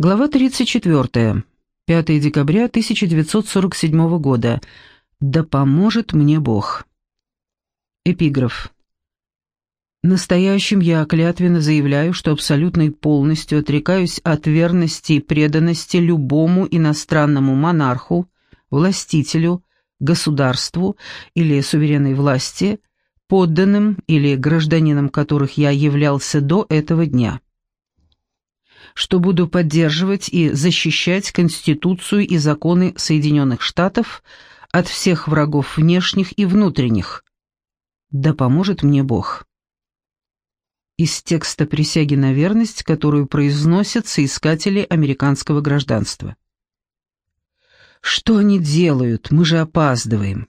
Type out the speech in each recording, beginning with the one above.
Глава 34. 5 декабря 1947 года. Да поможет мне Бог. Эпиграф. Настоящим я клятвенно заявляю, что абсолютно и полностью отрекаюсь от верности и преданности любому иностранному монарху, властителю, государству или суверенной власти, подданным или гражданином которых я являлся до этого дня что буду поддерживать и защищать Конституцию и законы Соединенных Штатов от всех врагов внешних и внутренних. Да поможет мне Бог. Из текста присяги на верность, которую произносят соискатели американского гражданства. Что они делают? Мы же опаздываем.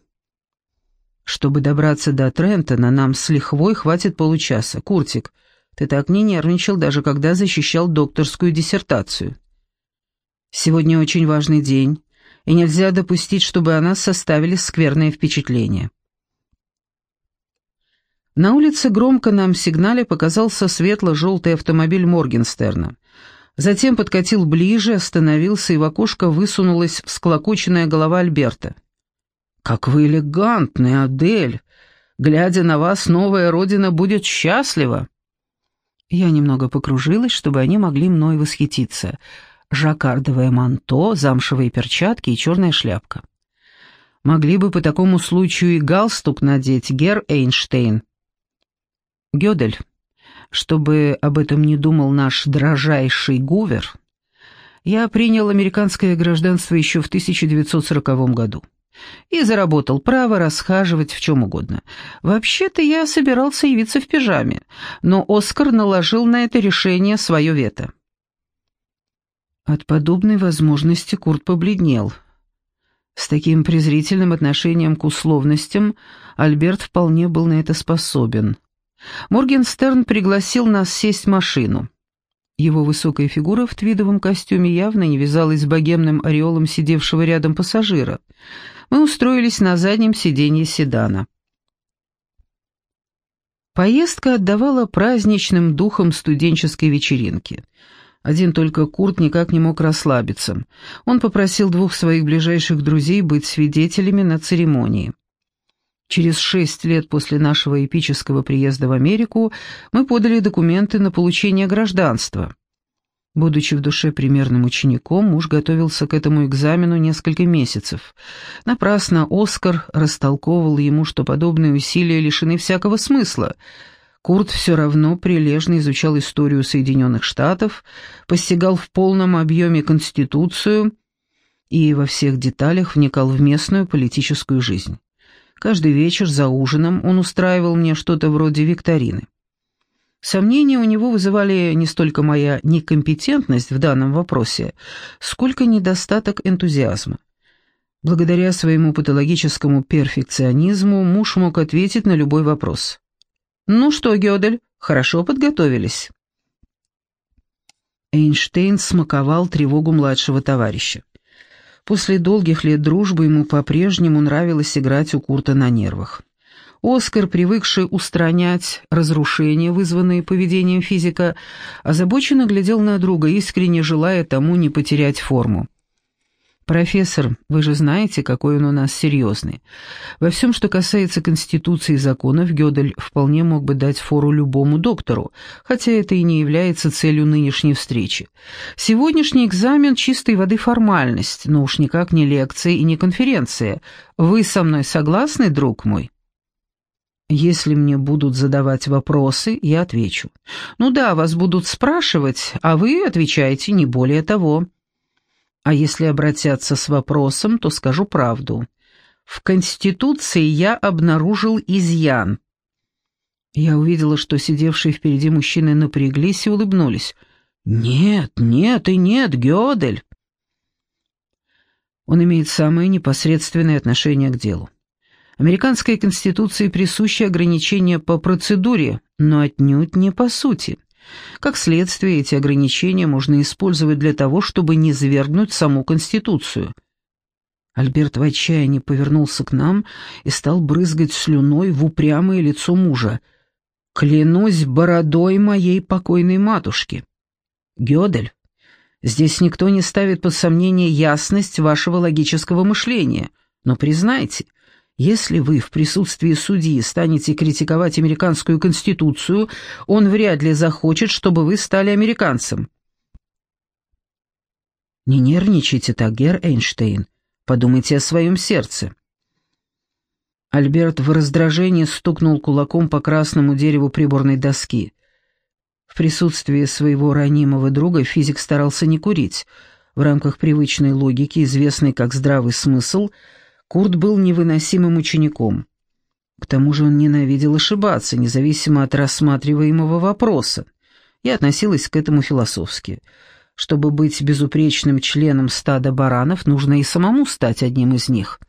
Чтобы добраться до Трентона, нам с лихвой хватит получаса. Куртик, ты так не нервничал, даже когда защищал докторскую диссертацию. Сегодня очень важный день, и нельзя допустить, чтобы о нас составили скверное впечатление. На улице громко нам сигнале показался светло-желтый автомобиль Моргенстерна. Затем подкатил ближе, остановился, и в окошко высунулась всклокоченная голова Альберта. «Как вы элегантны, Адель! Глядя на вас, новая родина будет счастлива!» Я немного покружилась, чтобы они могли мной восхититься. Жаккардовое манто, замшевые перчатки и черная шляпка. Могли бы по такому случаю и галстук надеть, Гер Эйнштейн. Гёдель, чтобы об этом не думал наш дрожайший Гувер, я принял американское гражданство еще в 1940 году и заработал право расхаживать в чем угодно. Вообще-то я собирался явиться в пижаме, но Оскар наложил на это решение свое вето. От подобной возможности Курт побледнел. С таким презрительным отношением к условностям Альберт вполне был на это способен. Моргенстерн пригласил нас сесть в машину. Его высокая фигура в твидовом костюме явно не вязалась с богемным ореолом сидевшего рядом пассажира. Мы устроились на заднем сиденье седана. Поездка отдавала праздничным духом студенческой вечеринки. Один только Курт никак не мог расслабиться. Он попросил двух своих ближайших друзей быть свидетелями на церемонии. Через шесть лет после нашего эпического приезда в Америку мы подали документы на получение гражданства. Будучи в душе примерным учеником, муж готовился к этому экзамену несколько месяцев. Напрасно Оскар растолковывал ему, что подобные усилия лишены всякого смысла. Курт все равно прилежно изучал историю Соединенных Штатов, постигал в полном объеме Конституцию и во всех деталях вникал в местную политическую жизнь. Каждый вечер за ужином он устраивал мне что-то вроде викторины. Сомнения у него вызывали не столько моя некомпетентность в данном вопросе, сколько недостаток энтузиазма. Благодаря своему патологическому перфекционизму муж мог ответить на любой вопрос. «Ну что, Гёдель, хорошо подготовились?» Эйнштейн смаковал тревогу младшего товарища. После долгих лет дружбы ему по-прежнему нравилось играть у Курта на нервах. Оскар, привыкший устранять разрушения, вызванные поведением физика, озабоченно глядел на друга, искренне желая тому не потерять форму. «Профессор, вы же знаете, какой он у нас серьезный. Во всем, что касается Конституции и законов, Гёдель вполне мог бы дать фору любому доктору, хотя это и не является целью нынешней встречи. Сегодняшний экзамен — чистой воды формальность, но уж никак не лекция и не конференция. Вы со мной согласны, друг мой?» Если мне будут задавать вопросы, я отвечу. Ну да, вас будут спрашивать, а вы отвечаете не более того. А если обратятся с вопросом, то скажу правду. В Конституции я обнаружил изъян. Я увидела, что сидевшие впереди мужчины напряглись и улыбнулись. «Нет, нет и нет, Гёдель!» Он имеет самое непосредственное отношение к делу. Американской Конституции присущи ограничения по процедуре, но отнюдь не по сути. Как следствие, эти ограничения можно использовать для того, чтобы не свергнуть саму Конституцию. Альберт в отчаянии повернулся к нам и стал брызгать слюной в упрямое лицо мужа. «Клянусь бородой моей покойной матушки!» «Гёдель, Здесь никто не ставит под сомнение ясность вашего логического мышления. Но признайте, если вы в присутствии судьи станете критиковать американскую конституцию, он вряд ли захочет, чтобы вы стали американцем. Не нервничайте так, Гер Эйнштейн. Подумайте о своем сердце. Альберт в раздражении стукнул кулаком по красному дереву приборной доски. В присутствии своего ранимого друга физик старался не курить. В рамках привычной логики, известной как здравый смысл, Курт был невыносимым учеником. К тому же он ненавидел ошибаться, независимо от рассматриваемого вопроса, и относилась к этому философски. Чтобы быть безупречным членом стада баранов, нужно и самому стать одним из них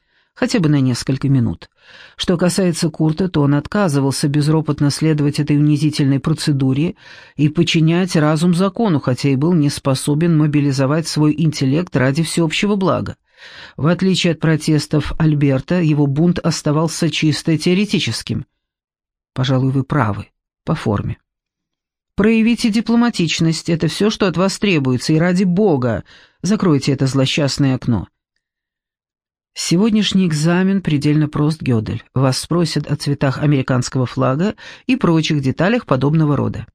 хотя бы на несколько минут. Что касается Курта, то он отказывался безропотно следовать этой унизительной процедуре и подчинять разум закону, хотя и был не способен мобилизовать свой интеллект ради всеобщего блага. В отличие от протестов Альберта, его бунт оставался чисто теоретическим. Пожалуй, вы правы, по форме. Проявите дипломатичность, это все, что от вас требуется, и ради бога закройте это злосчастное окно. Сегодняшний экзамен предельно прост, Гёдель. Вас спросят о цветах американского флага и прочих деталях подобного рода.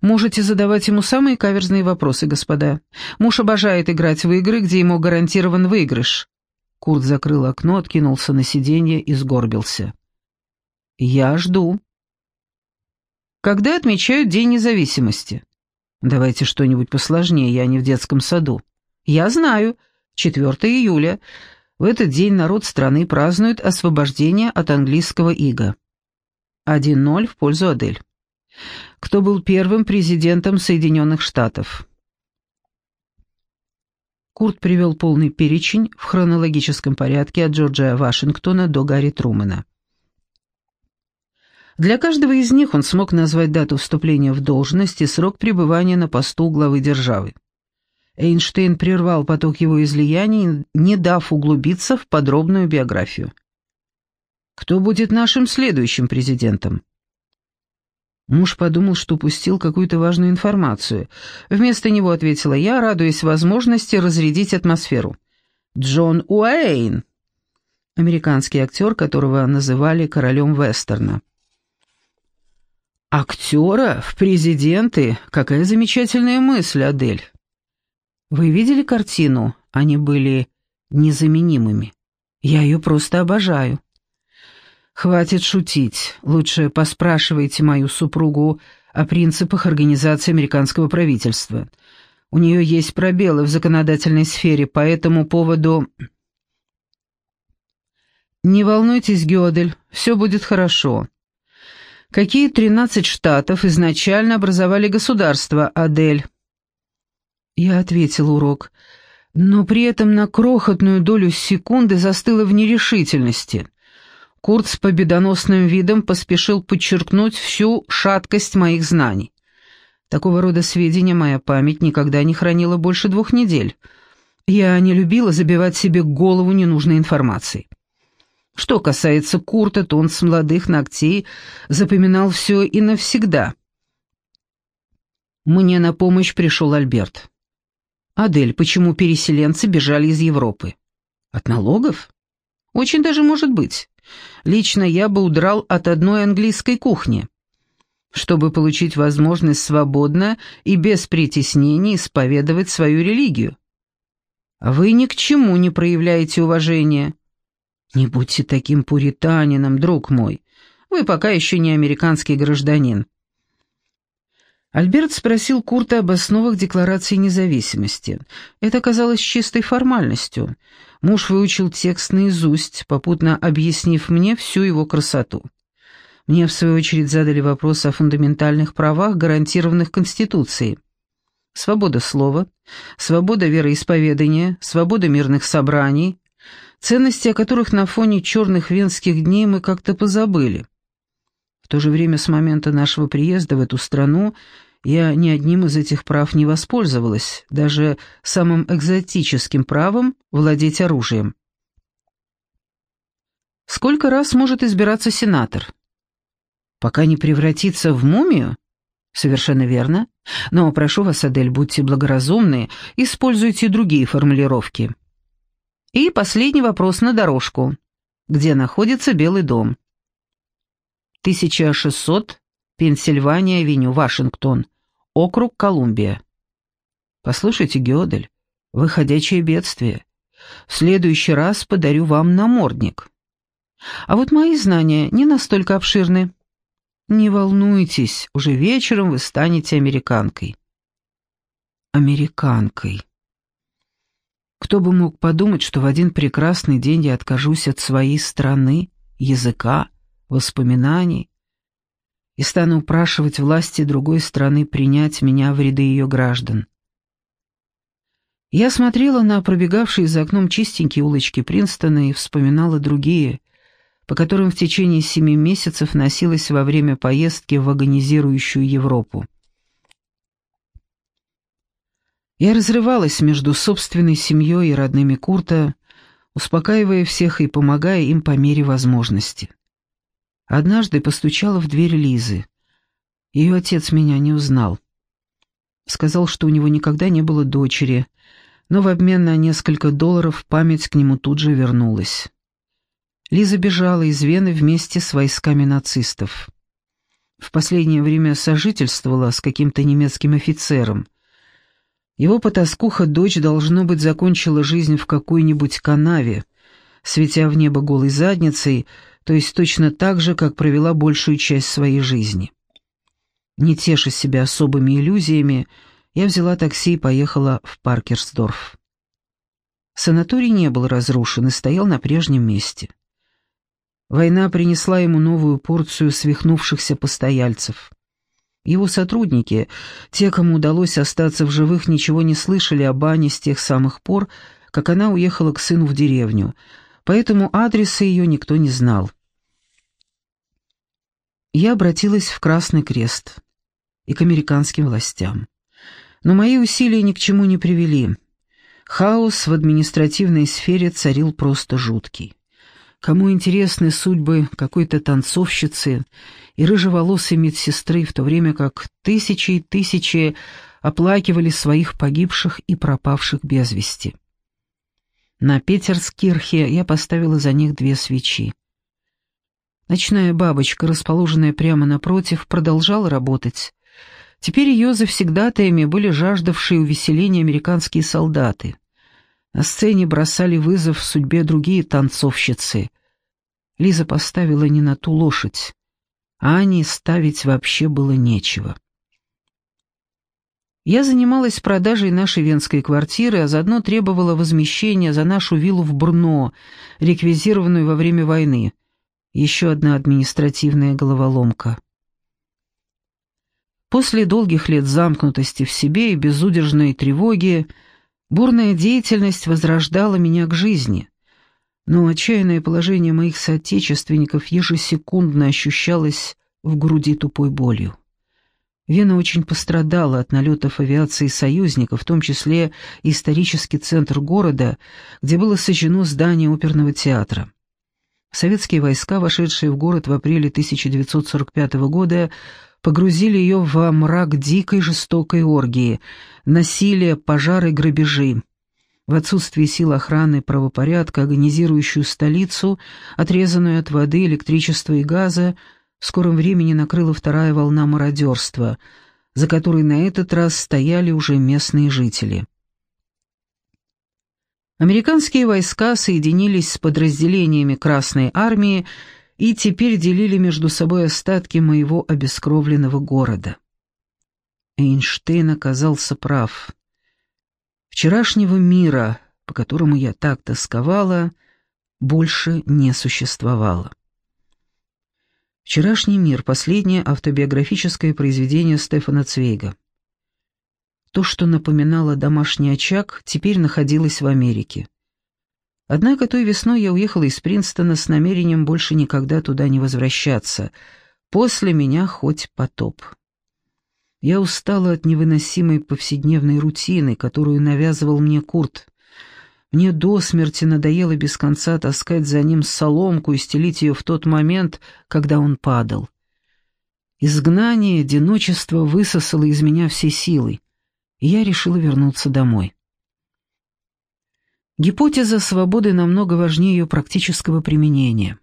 Можете задавать ему самые каверзные вопросы, господа. Муж обожает играть в игры, где ему гарантирован выигрыш. Курт закрыл окно, откинулся на сиденье и сгорбился. «Я жду». «Когда отмечают День независимости?» «Давайте что-нибудь посложнее, я не в детском саду». «Я знаю. 4 июля. В этот день народ страны празднует освобождение от английского ига. 1-0 в пользу Адель. Кто был первым президентом Соединенных Штатов? Курт привел полный перечень в хронологическом порядке от Джорджа Вашингтона до Гарри Трумэна. Для каждого из них он смог назвать дату вступления в должность и срок пребывания на посту главы державы. Эйнштейн прервал поток его излияний, не дав углубиться в подробную биографию. «Кто будет нашим следующим президентом?» Муж подумал, что упустил какую-то важную информацию. Вместо него ответила я, радуясь возможности разрядить атмосферу. «Джон Уэйн!» Американский актер, которого называли королем вестерна. «Актера в президенты? Какая замечательная мысль, Адель!» Вы видели картину? Они были незаменимыми. Я ее просто обожаю. Хватит шутить. Лучше поспрашивайте мою супругу о принципах организации американского правительства. У нее есть пробелы в законодательной сфере, по этому поводу... Не волнуйтесь, Гёдель, все будет хорошо. Какие тринадцать штатов изначально образовали государство, Адель? Я ответил урок, но при этом на крохотную долю секунды застыла в нерешительности. Курт с победоносным видом поспешил подчеркнуть всю шаткость моих знаний. Такого рода сведения моя память никогда не хранила больше двух недель. Я не любила забивать себе голову ненужной информацией. Что касается Курта, то он с молодых ногтей запоминал все и навсегда. Мне на помощь пришел Альберт. «Адель, почему переселенцы бежали из Европы?» «От налогов?» «Очень даже может быть. Лично я бы удрал от одной английской кухни, чтобы получить возможность свободно и без притеснений исповедовать свою религию. Вы ни к чему не проявляете уважения. Не будьте таким пуританином, друг мой. Вы пока еще не американский гражданин. Альберт спросил Курта об основах Декларации независимости. Это казалось чистой формальностью. Муж выучил текст наизусть, попутно объяснив мне всю его красоту. Мне, в свою очередь, задали вопрос о фундаментальных правах, гарантированных Конституцией. Свобода слова, свобода вероисповедания, свобода мирных собраний, ценности, о которых на фоне черных венских дней мы как-то позабыли. В то же время с момента нашего приезда в эту страну я ни одним из этих прав не воспользовалась, даже самым экзотическим правом владеть оружием. Сколько раз может избираться сенатор? Пока не превратится в мумию? Совершенно верно. Но прошу вас, Адель, будьте благоразумны, используйте другие формулировки. И последний вопрос на дорожку. Где находится Белый дом? 1600 Пенсильвания-авеню, Вашингтон. Округ Колумбия. Послушайте, Гёдель, вы ходячее бедствие. В следующий раз подарю вам намордник. А вот мои знания не настолько обширны. Не волнуйтесь, уже вечером вы станете американкой. Американкой. Кто бы мог подумать, что в один прекрасный день я откажусь от своей страны, языка, воспоминаний и стану упрашивать власти другой страны принять меня в ряды ее граждан. Я смотрела на пробегавшие за окном чистенькие улочки Принстона и вспоминала другие, по которым в течение семи месяцев носилась во время поездки в агонизирующую Европу. Я разрывалась между собственной семьей и родными Курта, успокаивая всех и помогая им по мере возможности. Однажды постучала в дверь Лизы. Ее отец меня не узнал. Сказал, что у него никогда не было дочери, но в обмен на несколько долларов память к нему тут же вернулась. Лиза бежала из Вены вместе с войсками нацистов. В последнее время сожительствовала с каким-то немецким офицером. Его потаскуха дочь, должно быть, закончила жизнь в какой-нибудь канаве, светя в небо голой задницей, то есть точно так же, как провела большую часть своей жизни. Не теша себя особыми иллюзиями, я взяла такси и поехала в Паркерсдорф. Санаторий не был разрушен и стоял на прежнем месте. Война принесла ему новую порцию свихнувшихся постояльцев. Его сотрудники, те, кому удалось остаться в живых, ничего не слышали о бане с тех самых пор, как она уехала к сыну в деревню, поэтому адреса ее никто не знал. Я обратилась в Красный Крест и к американским властям. Но мои усилия ни к чему не привели. Хаос в административной сфере царил просто жуткий. Кому интересны судьбы какой-то танцовщицы и рыжеволосой медсестры, в то время как тысячи и тысячи оплакивали своих погибших и пропавших без вести. На Петерскирхе я поставила за них две свечи. Ночная бабочка, расположенная прямо напротив, продолжала работать, Теперь ее завсегдатаями были жаждавшие увеселения американские солдаты. На сцене бросали вызов судьбе другие танцовщицы. Лиза поставила не на ту лошадь, а Ане ставить вообще было нечего. Я занималась продажей нашей венской квартиры, а заодно требовала возмещения за нашу виллу в Брно, реквизированную во время войны. Еще одна административная головоломка. После долгих лет замкнутости в себе и безудержной тревоги, бурная деятельность возрождала меня к жизни. Но отчаянное положение моих соотечественников ежесекундно ощущалось в груди тупой болью. Вена очень пострадала от налетов авиации союзников, в том числе исторический центр города, где было сожжено здание оперного театра. Советские войска, вошедшие в город в апреле 1945 года, погрузили ее во мрак дикой жестокой оргии, насилия, пожары, грабежи. В отсутствие сил охраны правопорядка, агонизирующую столицу, отрезанную от воды, электричества и газа, в скором времени накрыла вторая волна мародерства, за которой на этот раз стояли уже местные жители. Американские войска соединились с подразделениями Красной Армии и теперь делили между собой остатки моего обескровленного города. Эйнштейн оказался прав. Вчерашнего мира, по которому я так тосковала, больше не существовало. «Вчерашний мир» — последнее автобиографическое произведение Стефана Цвейга. То, что напоминало домашний очаг, теперь находилось в Америке. Однако той весной я уехала из Принстона с намерением больше никогда туда не возвращаться. После меня хоть потоп. Я устала от невыносимой повседневной рутины, которую навязывал мне Курт. Мне до смерти надоело без конца таскать за ним соломку и стелить ее в тот момент, когда он падал. Изгнание, одиночество высосало из меня все силы, и я решила вернуться домой. Гипотеза свободы намного важнее ее практического применения.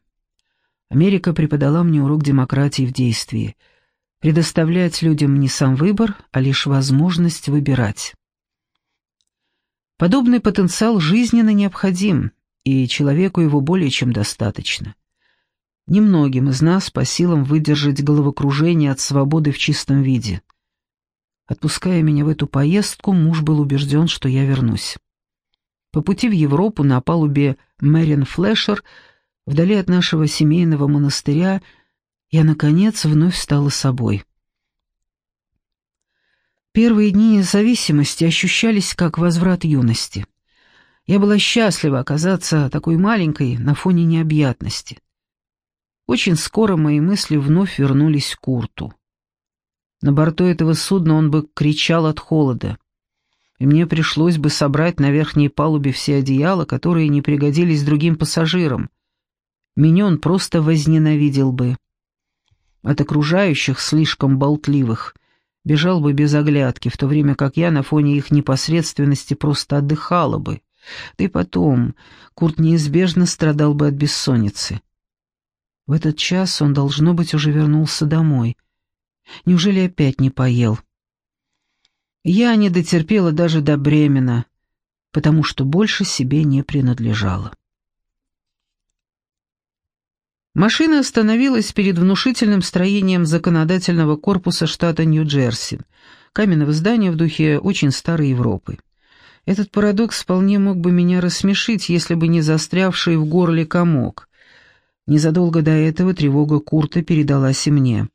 Америка преподала мне урок демократии в действии. Предоставлять людям не сам выбор, а лишь возможность выбирать. Подобный потенциал жизненно необходим, и человеку его более чем достаточно. Немногим из нас по силам выдержать головокружение от свободы в чистом виде. Отпуская меня в эту поездку, муж был убежден, что я вернусь. По пути в Европу на палубе Мэрин Флешер, вдали от нашего семейного монастыря, я, наконец, вновь стала собой. Первые дни независимости ощущались как возврат юности. Я была счастлива оказаться такой маленькой на фоне необъятности. Очень скоро мои мысли вновь вернулись к Курту. На борту этого судна он бы кричал от холода и мне пришлось бы собрать на верхней палубе все одеяла, которые не пригодились другим пассажирам. Меня он просто возненавидел бы. От окружающих, слишком болтливых, бежал бы без оглядки, в то время как я на фоне их непосредственности просто отдыхала бы. Да и потом, Курт неизбежно страдал бы от бессонницы. В этот час он, должно быть, уже вернулся домой. Неужели опять не поел? Я не дотерпела даже до Бремена, потому что больше себе не принадлежала. Машина остановилась перед внушительным строением законодательного корпуса штата Нью-Джерси, каменного здания в духе очень старой Европы. Этот парадокс вполне мог бы меня рассмешить, если бы не застрявший в горле комок. Незадолго до этого тревога Курта передалась и мне.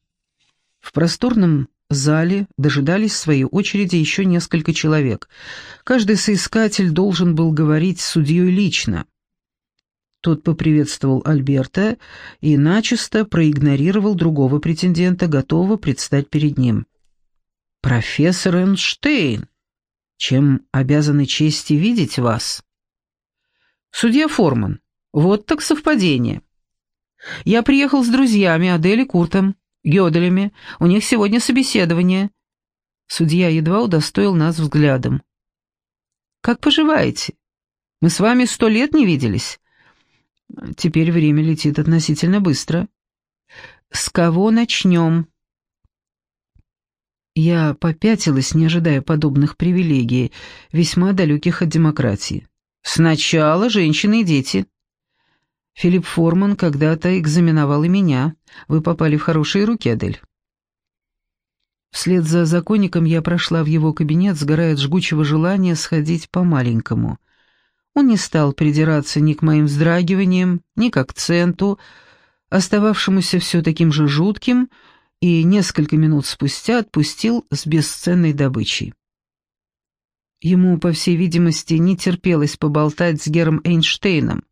В просторном зале дожидались своей очереди еще несколько человек. Каждый соискатель должен был говорить с судьей лично. Тот поприветствовал Альберта и начисто проигнорировал другого претендента, готового предстать перед ним. «Профессор Эйнштейн, чем обязаны чести видеть вас?» «Судья Форман, вот так совпадение. Я приехал с друзьями Адель и Куртом. Гёделями. У них сегодня собеседование». Судья едва удостоил нас взглядом. «Как поживаете? Мы с вами сто лет не виделись. Теперь время летит относительно быстро. С кого начнем?» Я попятилась, не ожидая подобных привилегий, весьма далеких от демократии. «Сначала женщины и дети». Филипп Форман когда-то экзаменовал и меня. Вы попали в хорошие руки, Адель. Вслед за законником я прошла в его кабинет, сгорая от жгучего желания сходить по-маленькому. Он не стал придираться ни к моим вздрагиваниям, ни к акценту, остававшемуся все таким же жутким, и несколько минут спустя отпустил с бесценной добычей. Ему, по всей видимости, не терпелось поболтать с Гером Эйнштейном,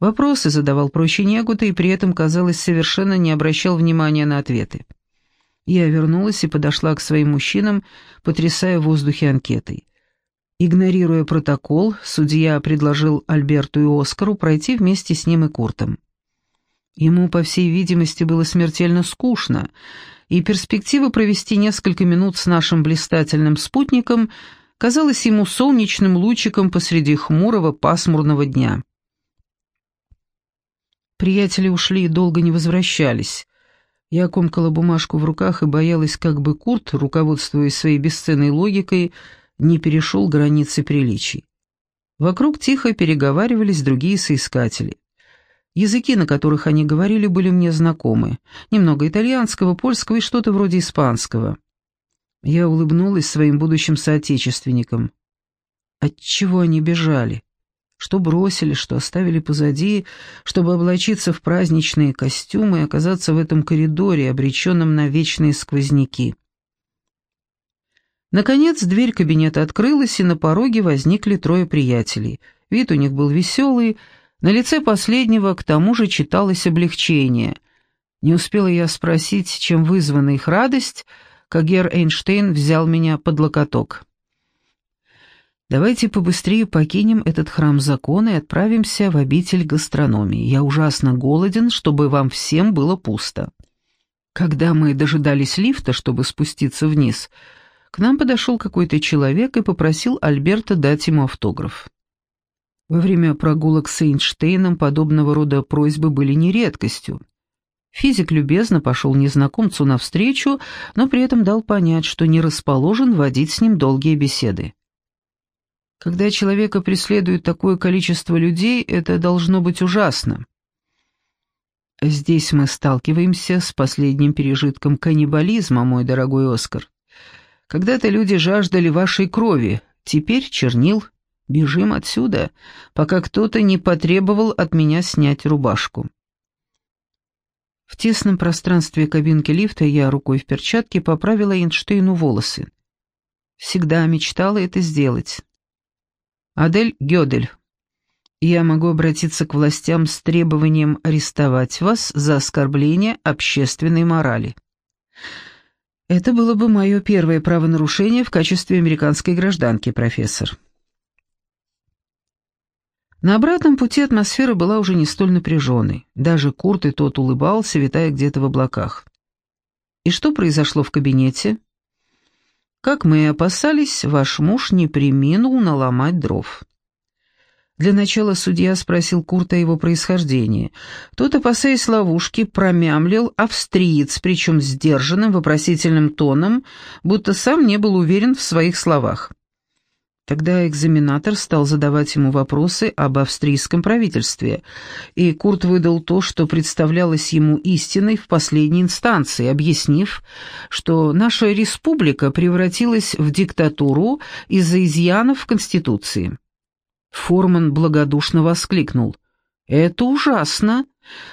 Вопросы задавал проще негуда и при этом, казалось, совершенно не обращал внимания на ответы. Я вернулась и подошла к своим мужчинам, потрясая в воздухе анкетой. Игнорируя протокол, судья предложил Альберту и Оскару пройти вместе с ним и Куртом. Ему, по всей видимости, было смертельно скучно, и перспектива провести несколько минут с нашим блистательным спутником казалась ему солнечным лучиком посреди хмурого пасмурного дня. Приятели ушли и долго не возвращались. Я комкала бумажку в руках и боялась, как бы Курт, руководствуясь своей бесценной логикой, не перешел границы приличий. Вокруг тихо переговаривались другие соискатели. Языки, на которых они говорили, были мне знакомы. Немного итальянского, польского и что-то вроде испанского. Я улыбнулась своим будущим соотечественникам. Отчего они бежали? Что бросили, что оставили позади, чтобы облачиться в праздничные костюмы и оказаться в этом коридоре, обреченном на вечные сквозняки. Наконец дверь кабинета открылась, и на пороге возникли трое приятелей. Вид у них был веселый, на лице последнего к тому же читалось облегчение. Не успела я спросить, чем вызвана их радость, как Гер Эйнштейн взял меня под локоток. Давайте побыстрее покинем этот храм закона и отправимся в обитель гастрономии. Я ужасно голоден, чтобы вам всем было пусто». Когда мы дожидались лифта, чтобы спуститься вниз, к нам подошел какой-то человек и попросил Альберта дать ему автограф. Во время прогулок с Эйнштейном подобного рода просьбы были не редкостью. Физик любезно пошел незнакомцу навстречу, но при этом дал понять, что не расположен водить с ним долгие беседы. Когда человека преследует такое количество людей, это должно быть ужасно. Здесь мы сталкиваемся с последним пережитком каннибализма, мой дорогой Оскар. Когда-то люди жаждали вашей крови, теперь чернил. Бежим отсюда, пока кто-то не потребовал от меня снять рубашку. В тесном пространстве кабинки лифта я рукой в перчатке поправила Эйнштейну волосы. Всегда мечтала это сделать. Адель Гёдель, я могу обратиться к властям с требованием арестовать вас за оскорбление общественной морали. Это было бы мое первое правонарушение в качестве американской гражданки, профессор. На обратном пути атмосфера была уже не столь напряженной. Даже Курт и тот улыбался, витая где-то в облаках. И что произошло в кабинете? Как мы и опасались, ваш муж не приминул наломать дров. Для начала судья спросил Курта о его происхождении. Тот, опасаясь ловушки, промямлил австриец, причем сдержанным, вопросительным тоном, будто сам не был уверен в своих словах. Тогда экзаменатор стал задавать ему вопросы об австрийском правительстве, и Курт выдал то, что представлялось ему истиной в последней инстанции, объяснив, что наша республика превратилась в диктатуру из-за изъянов в Конституции. Форман благодушно воскликнул. «Это ужасно!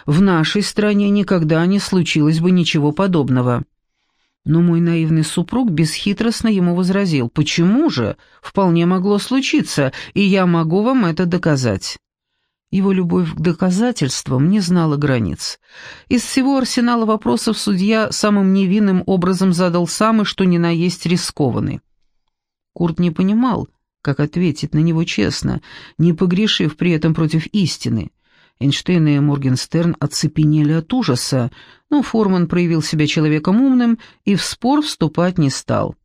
В нашей стране никогда не случилось бы ничего подобного». Но мой наивный супруг бесхитростно ему возразил. «Почему же? Вполне могло случиться, и я могу вам это доказать». Его любовь к доказательствам не знала границ. Из всего арсенала вопросов судья самым невинным образом задал самый, что ни на есть рискованный. Курт не понимал, как ответить на него честно, не погрешив при этом против истины. Эйнштейн и Моргенстерн оцепенели от ужаса, но Форман проявил себя человеком умным и в спор вступать не стал.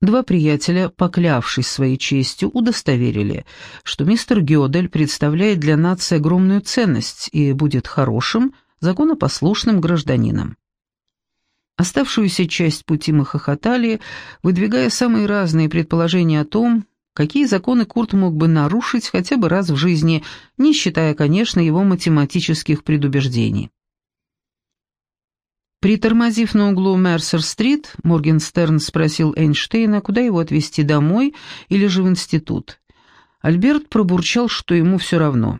Два приятеля, поклявшись своей честью, удостоверили, что мистер Гёдель представляет для нации огромную ценность и будет хорошим, законопослушным гражданином. Оставшуюся часть пути мы хохотали, выдвигая самые разные предположения о том, какие законы Курт мог бы нарушить хотя бы раз в жизни, не считая, конечно, его математических предубеждений. Притормозив на углу Мерсер-стрит, Моргенстерн спросил Эйнштейна, куда его отвезти домой или же в институт. Альберт пробурчал, что ему все равно.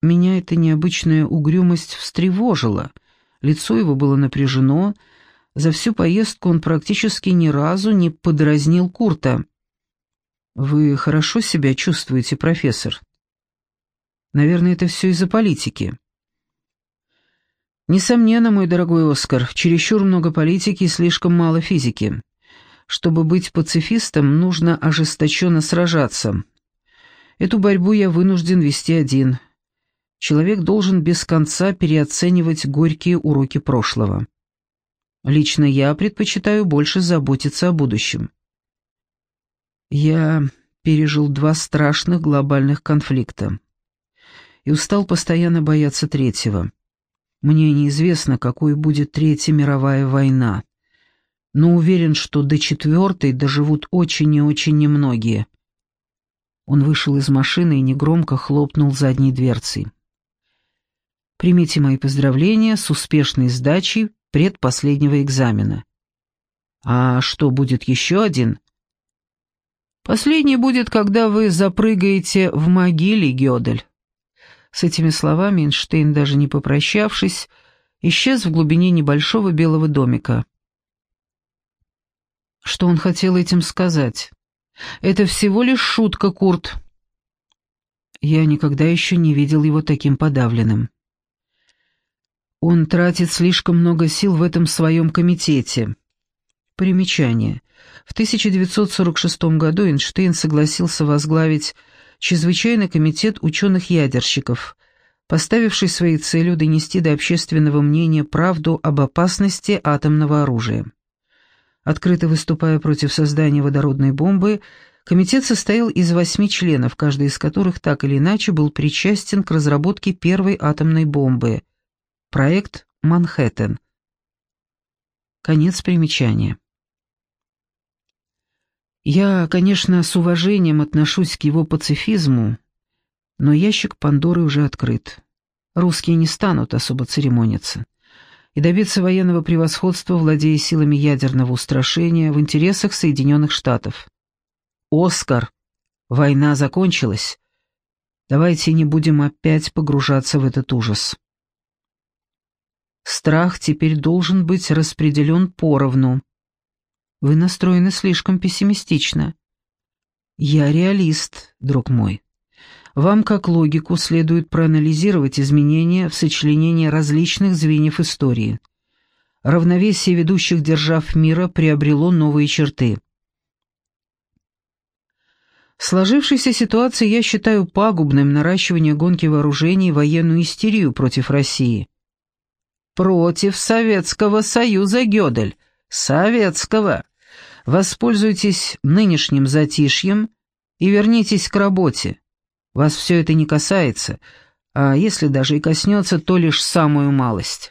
Меня эта необычная угрюмость встревожила. Лицо его было напряжено, за всю поездку он практически ни разу не подразнил Курта. «Вы хорошо себя чувствуете, профессор?» «Наверное, это все из-за политики». «Несомненно, мой дорогой Оскар, чересчур много политики и слишком мало физики. Чтобы быть пацифистом, нужно ожесточенно сражаться. Эту борьбу я вынужден вести один. Человек должен без конца переоценивать горькие уроки прошлого». Лично я предпочитаю больше заботиться о будущем. Я пережил два страшных глобальных конфликта и устал постоянно бояться третьего. Мне неизвестно, какой будет Третья мировая война, но уверен, что до четвертой доживут очень и очень немногие. Он вышел из машины и негромко хлопнул задней дверцей. Примите мои поздравления с успешной сдачей предпоследнего экзамена. А что, будет еще один? Последний будет, когда вы запрыгаете в могиле, Гёдель. С этими словами Эйнштейн, даже не попрощавшись, исчез в глубине небольшого белого домика. Что он хотел этим сказать? Это всего лишь шутка, Курт. Я никогда еще не видел его таким подавленным. Он тратит слишком много сил в этом своем комитете. Примечание. В 1946 году Эйнштейн согласился возглавить Чрезвычайный комитет ученых-ядерщиков, поставивший своей целью донести до общественного мнения правду об опасности атомного оружия. Открыто выступая против создания водородной бомбы, комитет состоял из восьми членов, каждый из которых так или иначе был причастен к разработке первой атомной бомбы. Проект «Манхэттен». Конец примечания. Я, конечно, с уважением отношусь к его пацифизму, но ящик Пандоры уже открыт. Русские не станут особо церемониться и добиться военного превосходства, владея силами ядерного устрашения в интересах Соединенных Штатов. «Оскар! Война закончилась. Давайте не будем опять погружаться в этот ужас». Страх теперь должен быть распределен поровну. Вы настроены слишком пессимистично. Я реалист, друг мой. Вам, как логику, следует проанализировать изменения в сочленении различных звеньев истории. Равновесие ведущих держав мира приобрело новые черты. В сложившейся ситуации я считаю пагубным наращивание гонки вооружений и военную истерию против России. Против Советского Союза, Гёдель, советского. Воспользуйтесь нынешним затишьем и вернитесь к работе. Вас все это не касается, а если даже и коснется, то лишь самую малость.